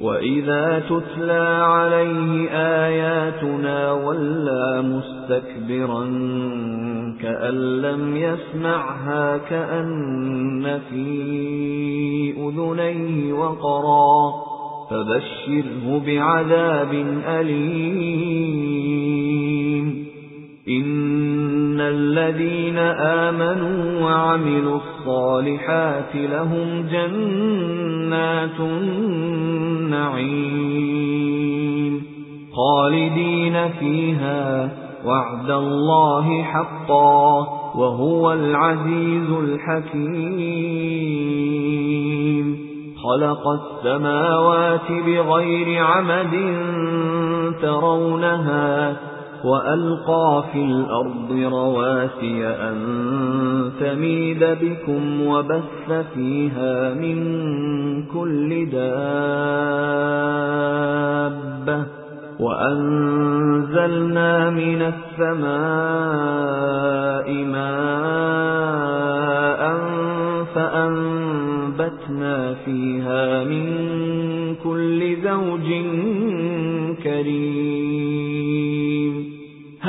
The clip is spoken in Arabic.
وإذا تتلى عليه آياتنا ولا مستكبرا كأن لم يسمعها كأن في أذنيه وقرا فبشره بعذاب أليم إن الذين آمنوا وعملوا الصالحات لهم جنات النعيم خالدين فيها وعد الله حقا وهو العزيز الحكيم. خلق السماوات بغير عمد ترونها وألقى في الأرض رواسي أن تميد بكم وبث فيها من كل دابة وأنزلنا من السماء ماء فأنبتنا فيها من كل زوج كريم